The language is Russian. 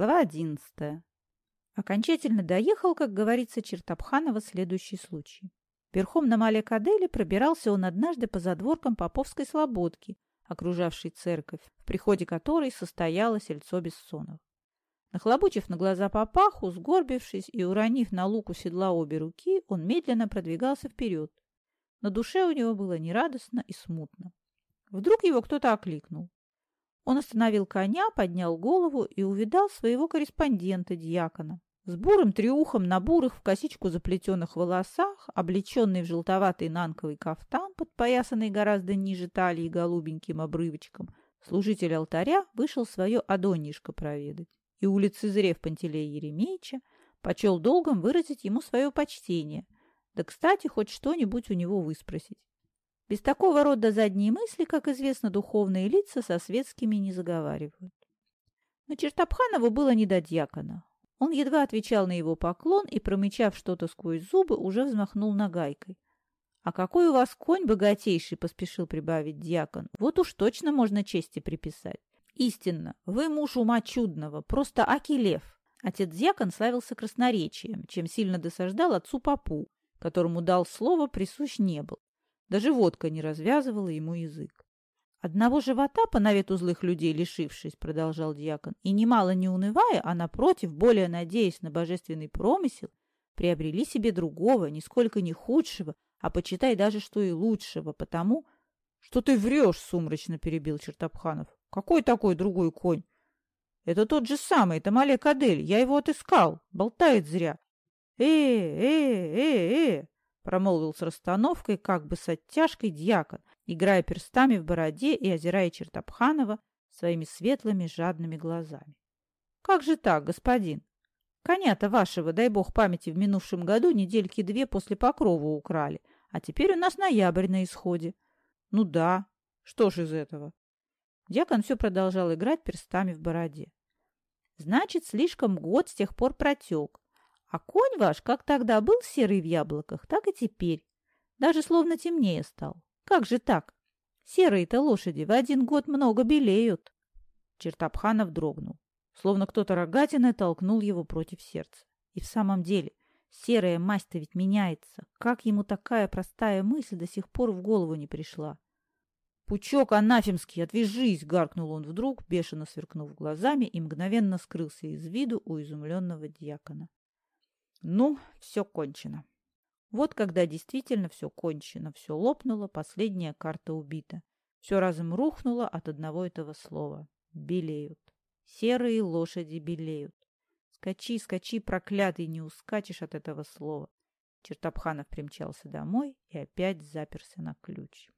Глава одиннадцатая. Окончательно доехал, как говорится, Чертопханова следующий случай. Верхом на Мале Каделе пробирался он однажды по задворкам Поповской слободки, окружавшей церковь, в приходе которой состояло сельцо Бессонов. Нахлобучив на глаза папаху, сгорбившись и уронив на луку седла обе руки, он медленно продвигался вперед. На душе у него было нерадостно и смутно. Вдруг его кто-то окликнул. Он остановил коня, поднял голову и увидал своего корреспондента, дьякона. С бурым триухом на бурых в косичку заплетенных волосах, облеченный в желтоватый нанковый кафтан, подпоясанный гораздо ниже талии голубеньким обрывочком, служитель алтаря вышел свое адонишко проведать. И улицезрев Пантелея Еремеевича, почел долгом выразить ему свое почтение, да, кстати, хоть что-нибудь у него выспросить. Без такого рода задние мысли, как известно, духовные лица со светскими не заговаривают. Но Чертопханову было не до дьякона. Он едва отвечал на его поклон и, промычав что-то сквозь зубы, уже взмахнул нагайкой. «А какой у вас конь богатейший!» — поспешил прибавить дьякон. «Вот уж точно можно чести приписать. Истинно, вы муж ума чудного, просто аки Отец дьякон славился красноречием, чем сильно досаждал отцу попу, которому дал слово присущ не был. Даже водка не развязывала ему язык. «Одного живота, по навету злых людей лишившись, — продолжал дьякон, — и немало не унывая, а, напротив, более надеясь на божественный промысел, приобрели себе другого, нисколько не худшего, а почитай даже, что и лучшего, потому...» «Что ты врешь?» — сумрачно перебил Чертопханов. «Какой такой другой конь?» «Это тот же самый, это Малек Адель, я его отыскал, болтает зря». «Э, э, э, э!» Промолвил с расстановкой, как бы с оттяжкой дьякон, играя перстами в бороде и озирая Чертопханова своими светлыми жадными глазами. «Как же так, господин? Коня-то вашего, дай бог памяти, в минувшем году недельки две после покрова украли, а теперь у нас ноябрь на исходе». «Ну да, что ж из этого?» Дьякон все продолжал играть перстами в бороде. «Значит, слишком год с тех пор протек, а конь ваш, как тогда был серый в яблоках, так и теперь. Даже словно темнее стал. Как же так? Серые-то лошади в один год много белеют. Чертопханов дрогнул, словно кто-то рогатиной толкнул его против сердца. И в самом деле, серая масть-то ведь меняется. Как ему такая простая мысль до сих пор в голову не пришла? «Пучок анафемский, отвяжись!» — гаркнул он вдруг, бешено сверкнув глазами, и мгновенно скрылся из виду у изумленного дьякона. Ну, все кончено. Вот когда действительно все кончено, все лопнуло, последняя карта убита. Все разом рухнуло от одного этого слова. Белеют. Серые лошади белеют. Скачи, скачи, проклятый, не ускачешь от этого слова. Чертопханов примчался домой и опять заперся на ключ.